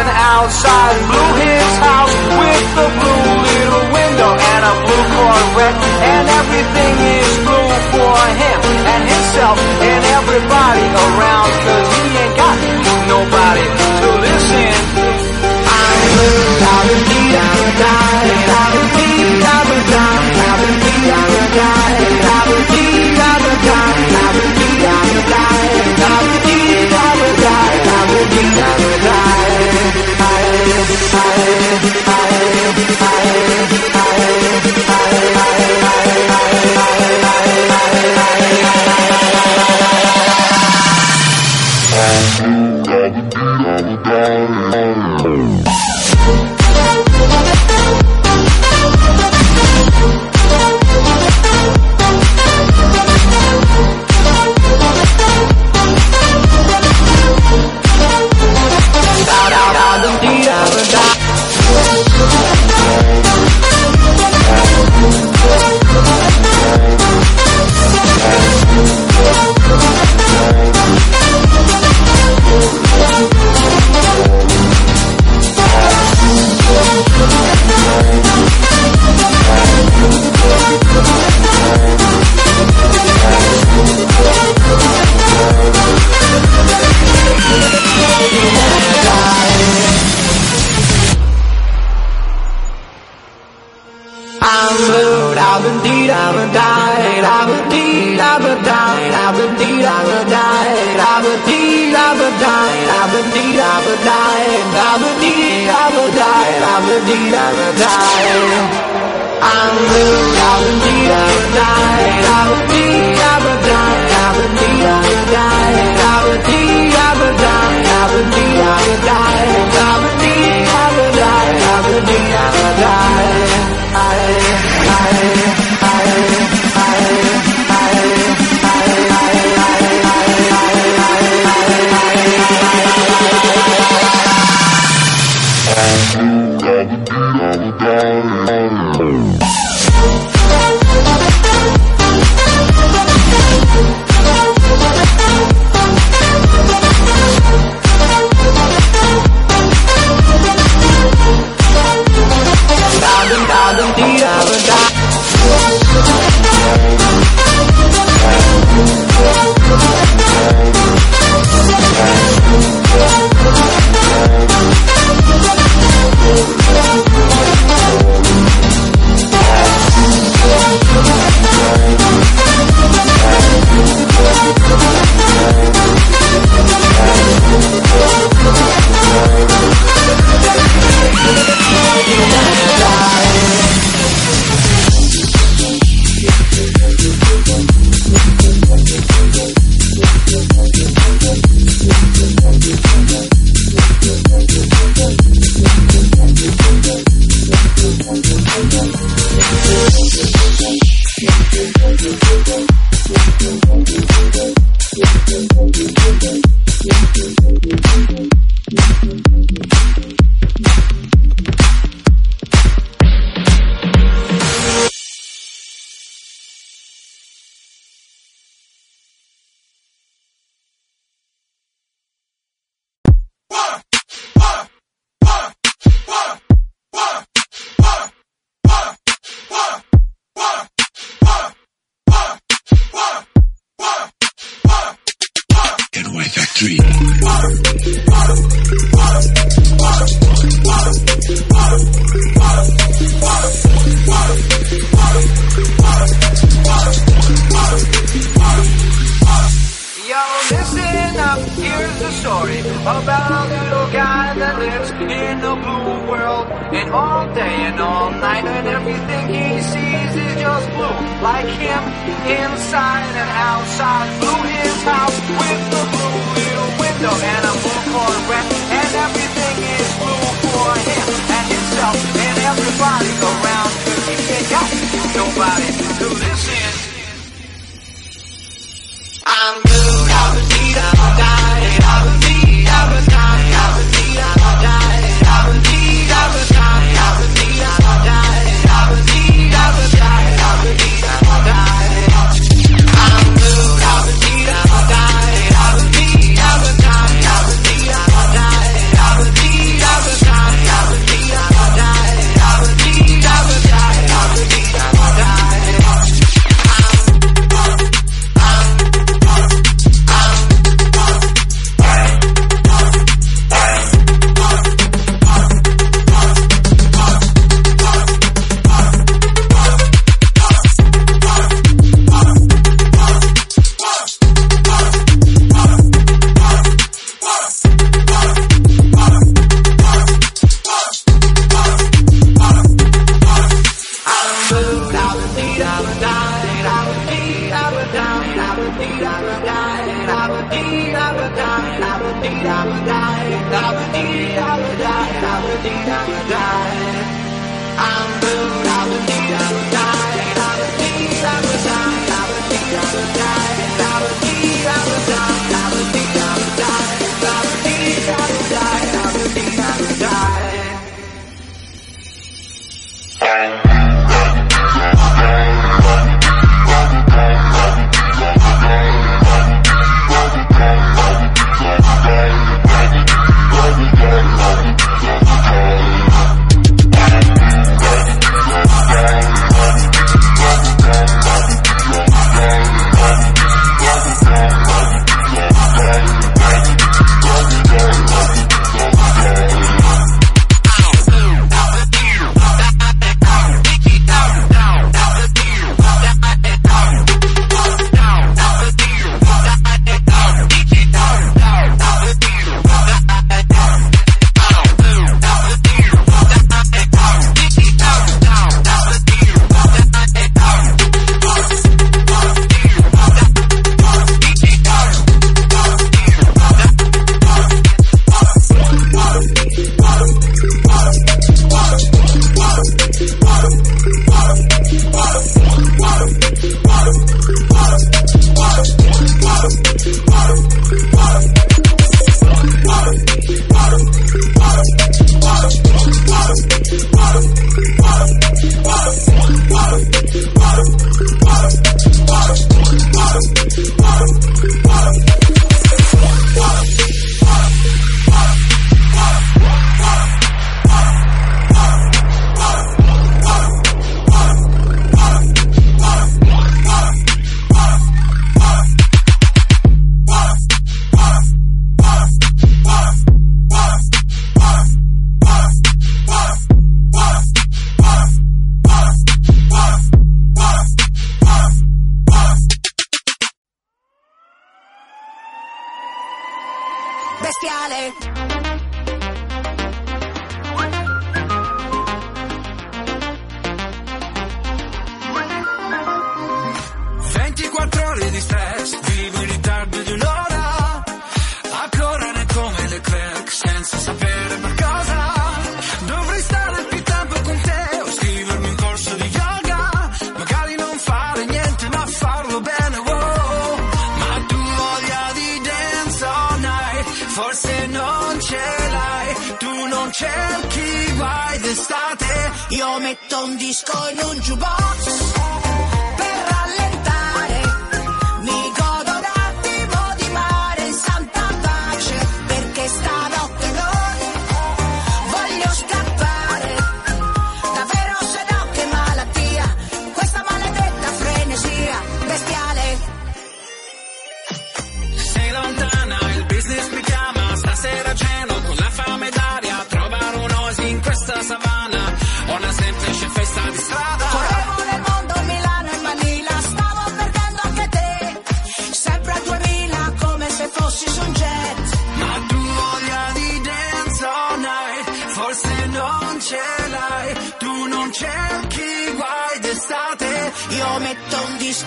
an outside blue his house with the blue little window and a blue Corvette. And everything is blue for him and himself and everybody around cause he ain't got nobody to listen. I learned how to be a guy.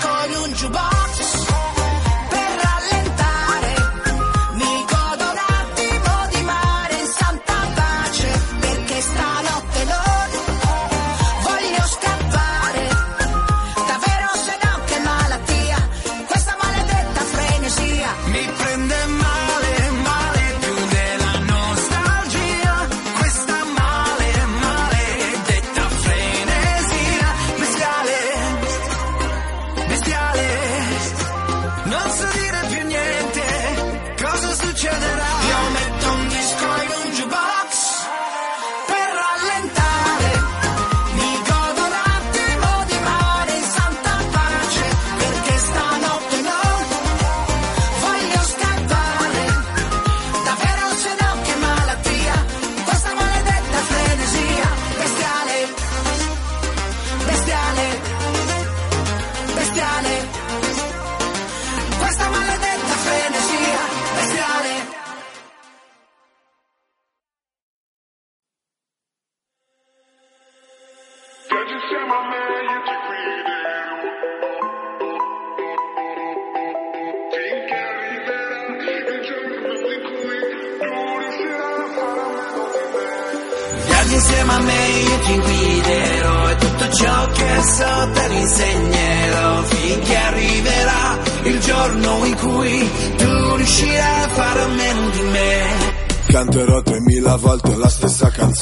Un disco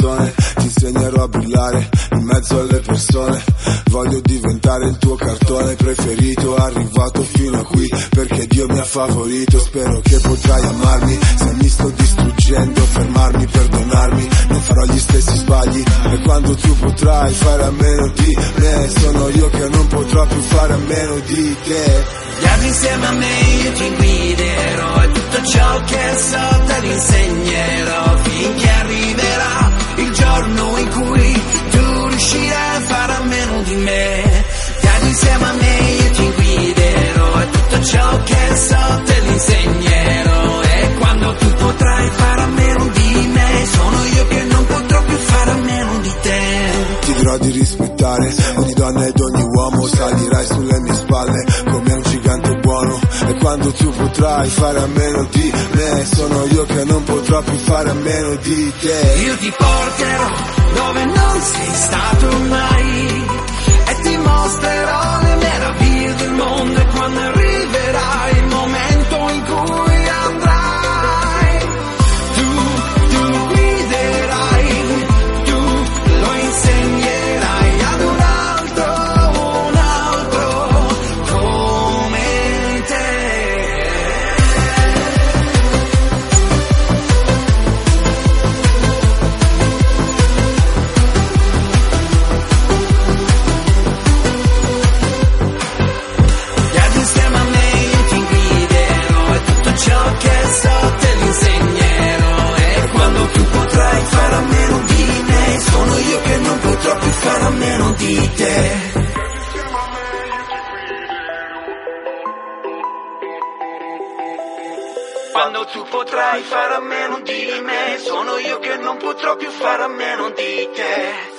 canzone Ti insegnerò a brillare in mezzo alle persone. Voglio diventare il tuo cartone preferito Arrivato fino a qui perché Dio mi ha favorito. Spero che potrai amarmi Se mi sto distruggendo Fermarmi, perdonarmi. Non farò gli stessi sbagli E quando tu potrai fare a meno di me Sono io che non potrò più fare a meno di te. Viaggi insieme a me, io ti guiderò e tutto ciò che so te lo finché arriverà giorno in cui tu riuscirai a fare a meno di me. Viaggi insieme a me, io ti guiderò e tutto ciò che so te lo quando tu potrai fare a meno di me. Sono io che non potrò più fare a meno di te. Io ti porterò dove non sei stato mai e ti mostrerò potrai fare a meno di me, sono io che non potrò più fare a meno di te.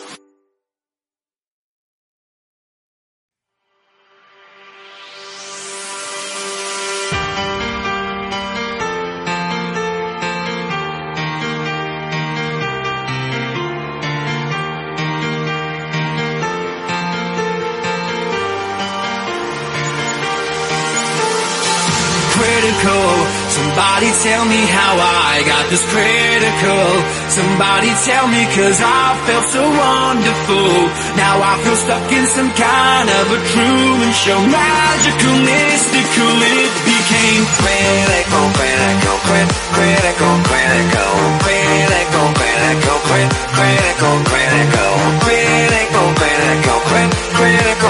I got this critical. Somebody tell me cause I felt so wonderful. Now I feel stuck in some kind of a Truman show. Magical, mystical, it became critical, critical, crit, critical, critical, critical, critical, crit, critical, critical, critical, critical, crit, critical,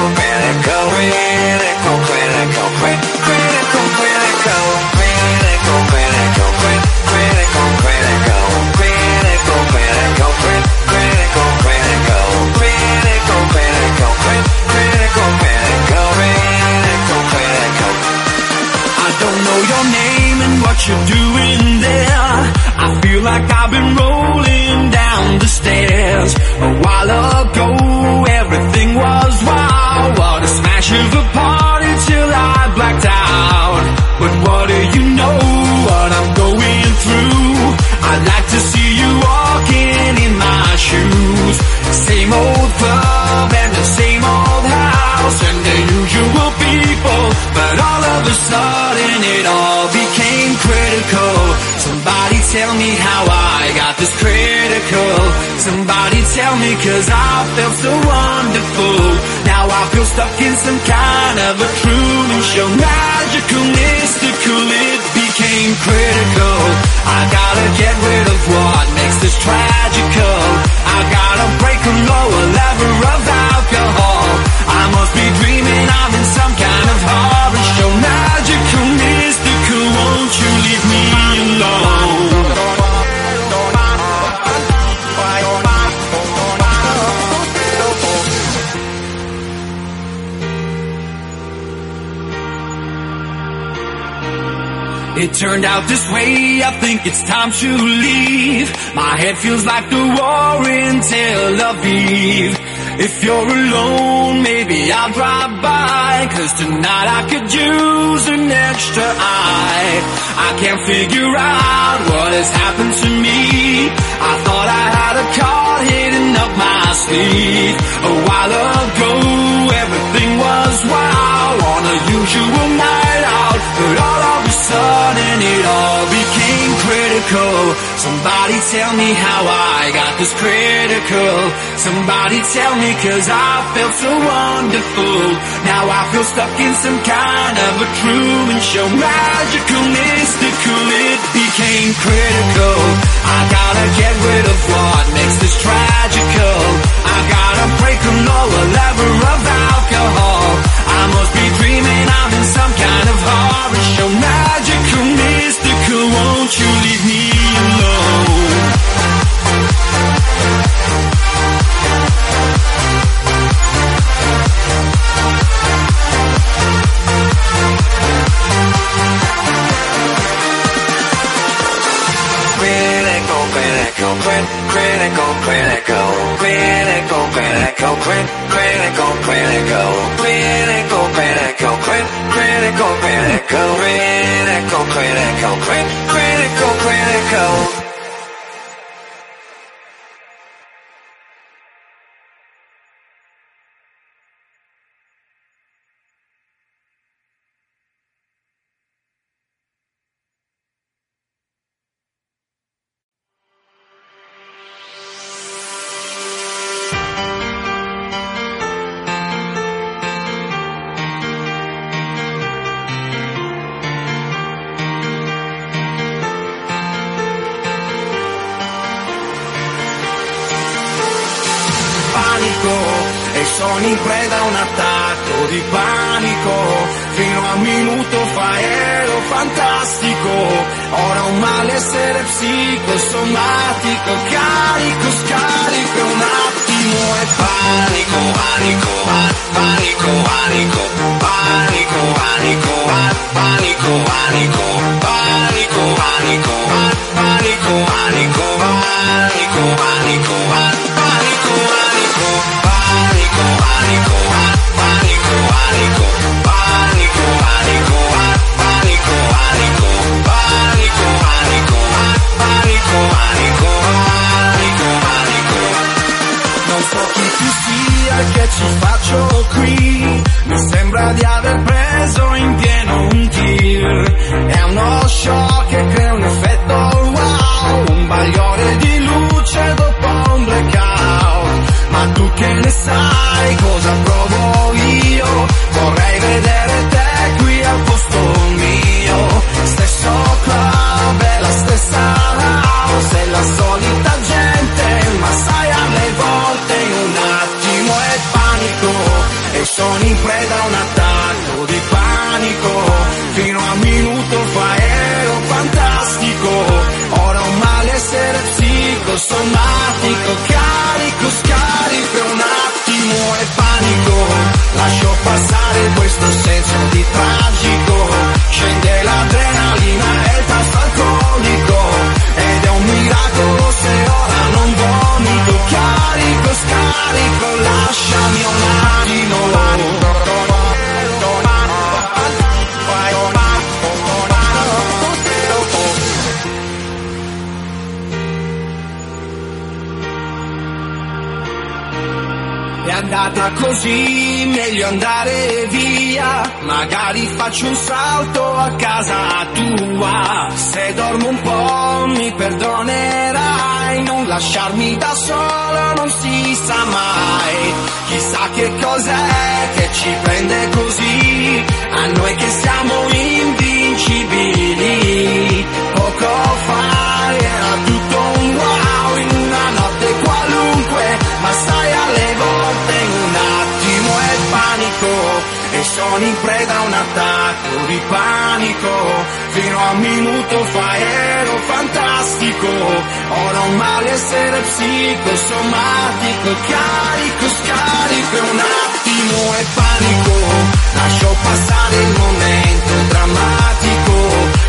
been rolling down the stairs. Oh, tell me cause I felt so wonderful. Now I feel stuck in some kind of a Truman show. Magical, mystical, it became critical. I gotta get rid of what makes this tragical. I gotta break a lower level of It turned out this way, I think it's time to leave. My head feels like the war in Tel Aviv. If you're alone, maybe I'll drive by. Cause tonight I could use an extra eye. I can't figure out what has happened to me. I thought I had a card hidden thief. A while ago, everything was wow on a usual night out, but all of critical. Somebody tell me how I got this critical. Somebody tell me cause I felt so wonderful. Now I feel stuck in some kind of a Truman show. Magical, mystical, it became critical. I gotta get rid of what makes this tragical. I gotta break a lower level of alcohol. I must be dreaming I'm in some kind of horror show. Magical, mystical, won't you leave me alone? Critical, critical, crit, critical, critical, critical, critical, crit, critical, critical, critical, critical, crit, critical, critical, È andata così, meglio andare via. Magari faccio un salto a casa tua. Se dormo un po' mi perdonerai. Non lasciarmi da solo non si sa mai. Chissà che cos'è che ci prende così. A noi che siamo invincibili. Poco fa era tutto sono in preda a un attacco di panico. Fino a un minuto fa ero fantastico. Ora un malessere psicosomatico carico scarico e un attimo è panico. Lascio passare il momento drammatico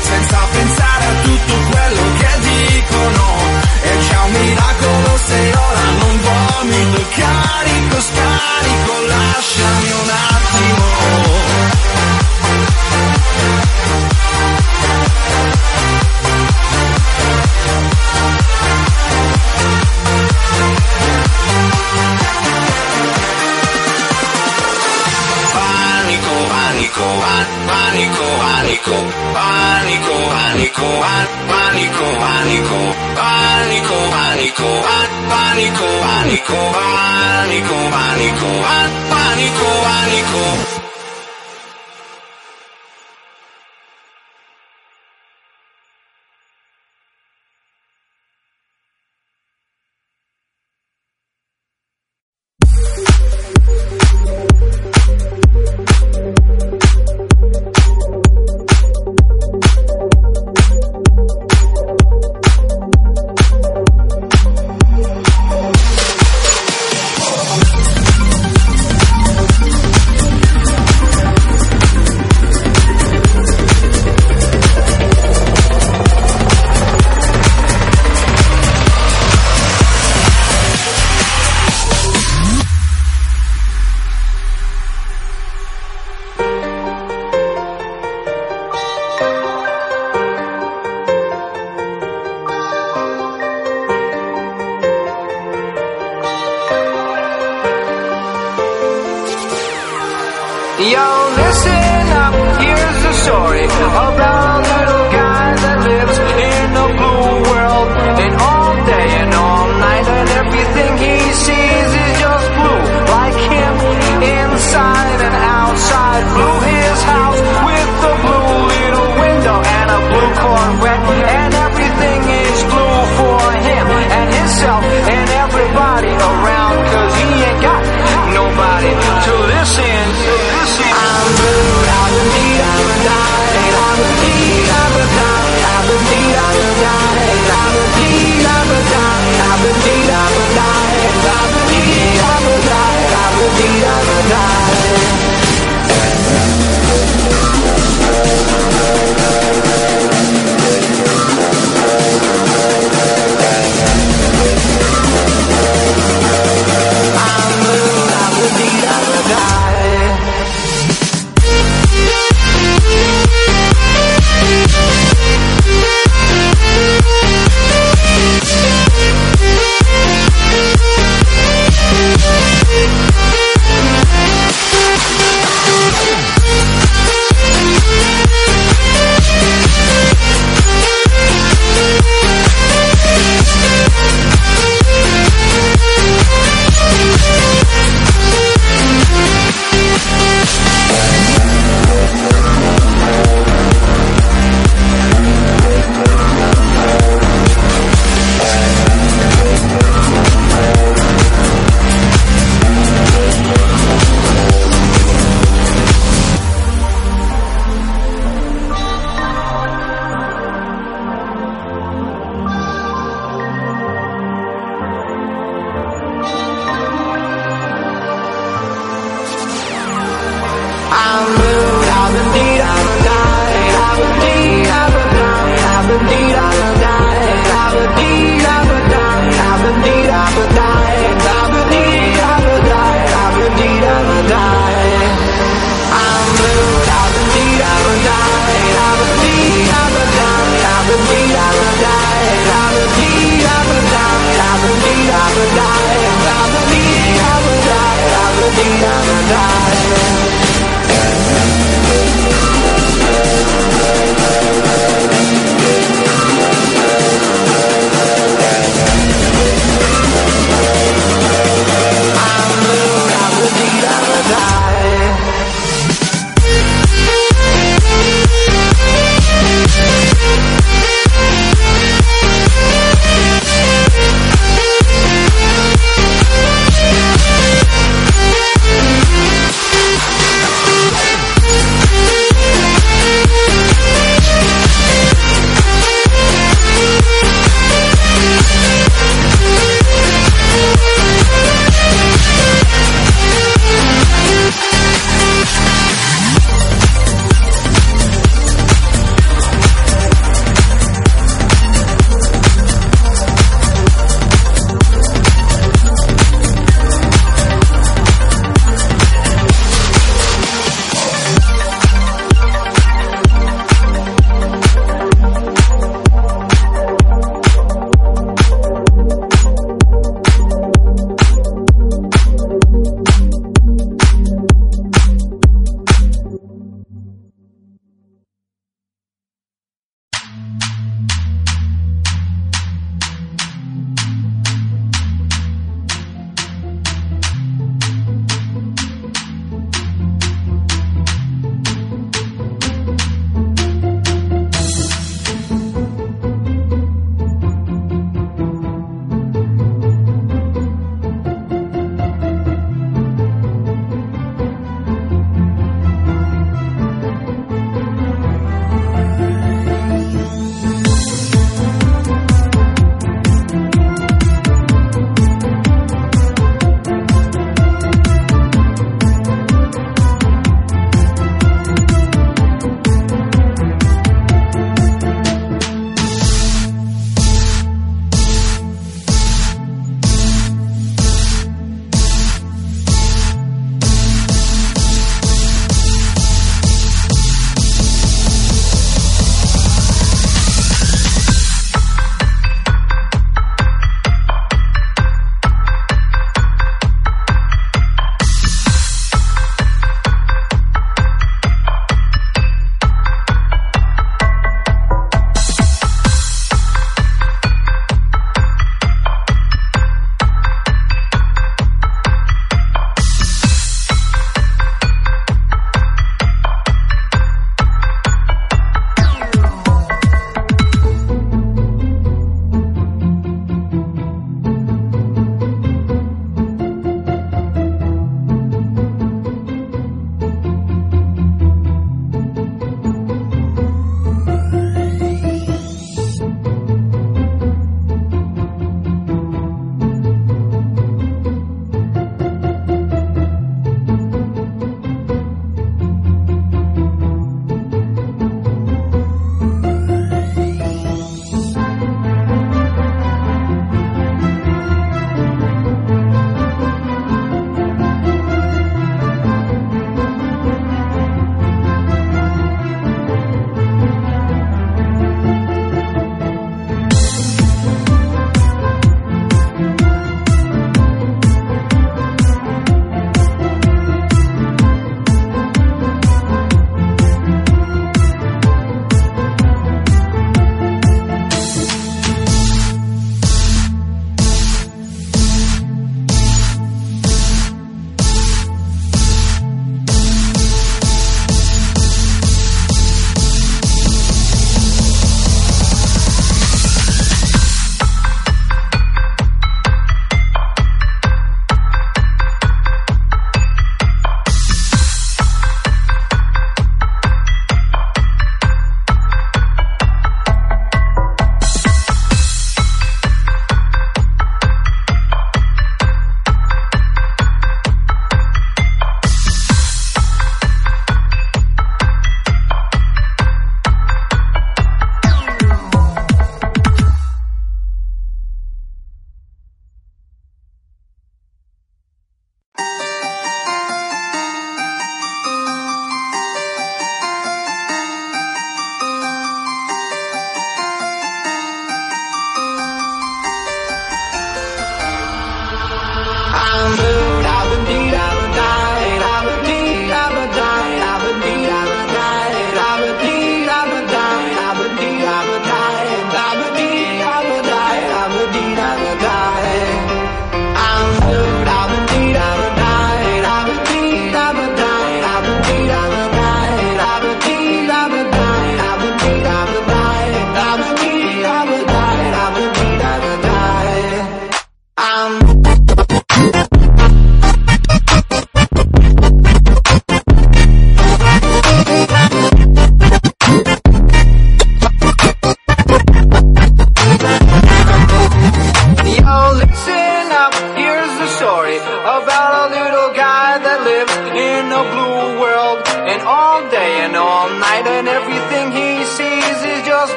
senza pensare a tutto quello che dicono è già un miracolo se ora non vomito. Carico scarico lasciami un attimo pánico, pánico, pánico, pánico, pánico. Yo, listen up, here's the story about a little guy that lives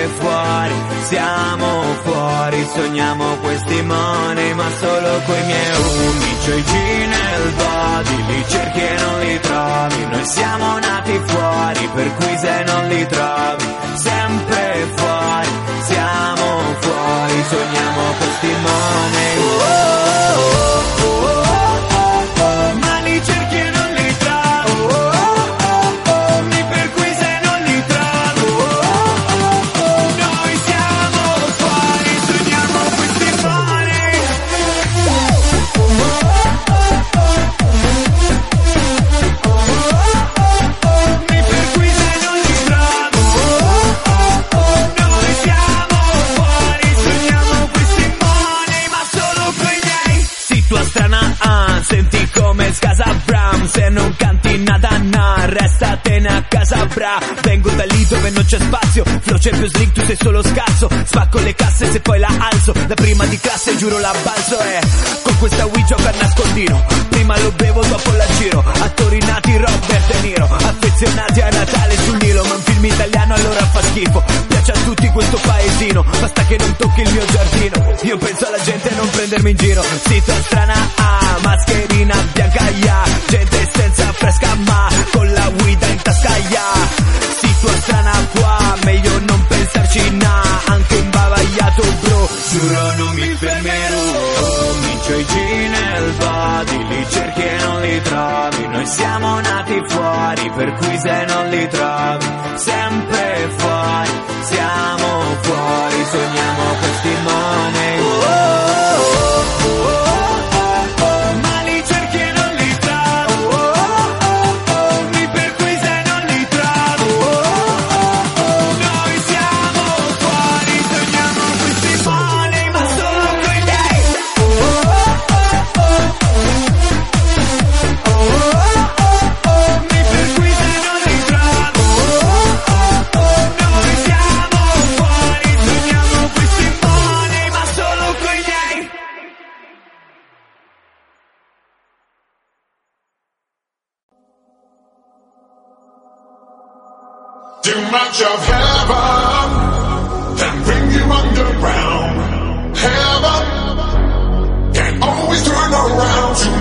sempre fuori, siamo fuori, sogniamo questi money, ma solo coi miei umici unici G nel body, li cerchi e non li trovi, noi siamo nati fuori, per cui se non li trovi, sempre fuori, siamo fuori, sogniamo questi money. Oh, oh, oh. oh. casa bra Vengo da lì dove non c'è spazio. Flow più slick, tu sei solo scazzo Spacco le casse se poi la alzo. Da prima di classe giuro la balzo eh. Con questa Wii gioca a nascondino. Prima lo bevo dopo la giro. Attori nati Robert e Niro. Affezionati a Natale sul Nilo. Ma un film italiano allora fa schifo. Piace a tutti questo paesino. Basta che non tocchi il mio giardino. Io penso alla gente a non prendermi in giro. Si strana ah, maschera trave. Sempre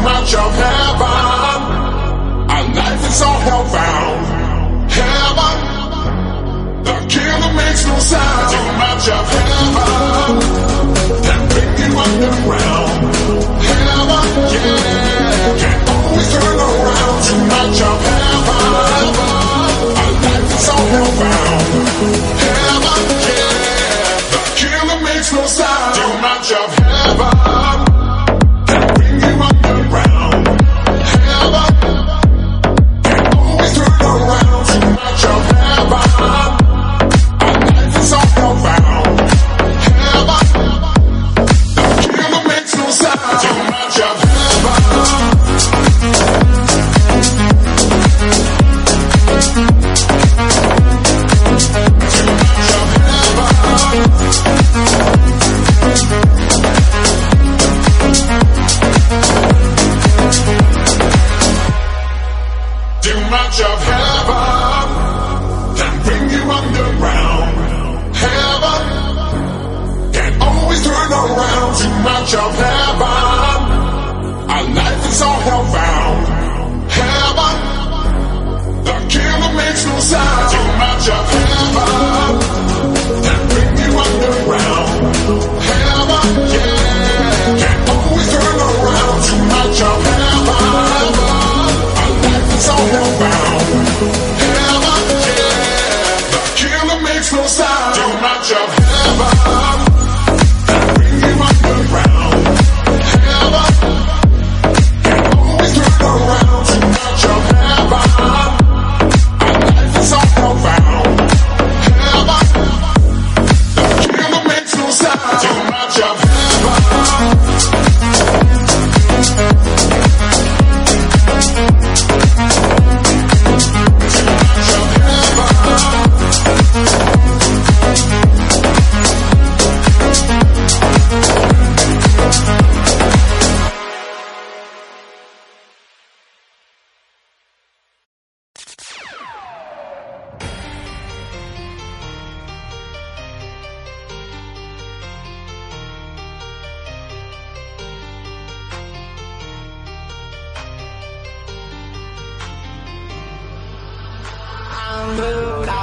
out of heaven. Our life is all hellbound. Heaven, the kingdom makes no sound. Come out your heaven.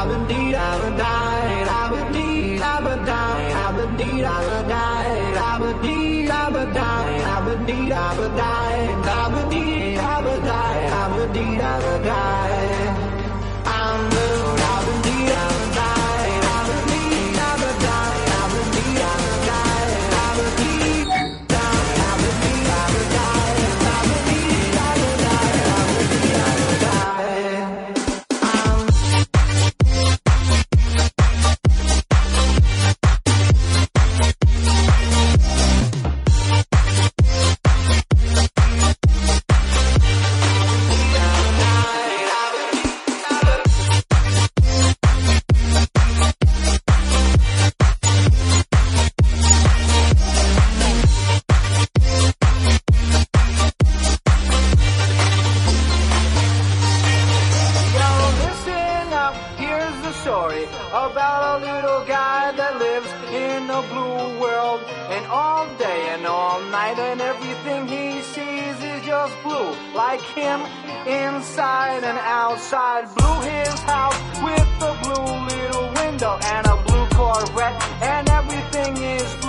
Blue, And everything is